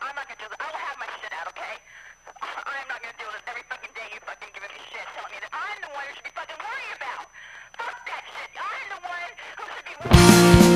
I'm not gonna deal with I will have my shit out, okay? I'm not gonna deal with this every fucking day you fucking give me shit, telling me that I'm the one who should be fucking worried about. Fuck that shit. I'm the one who should be worried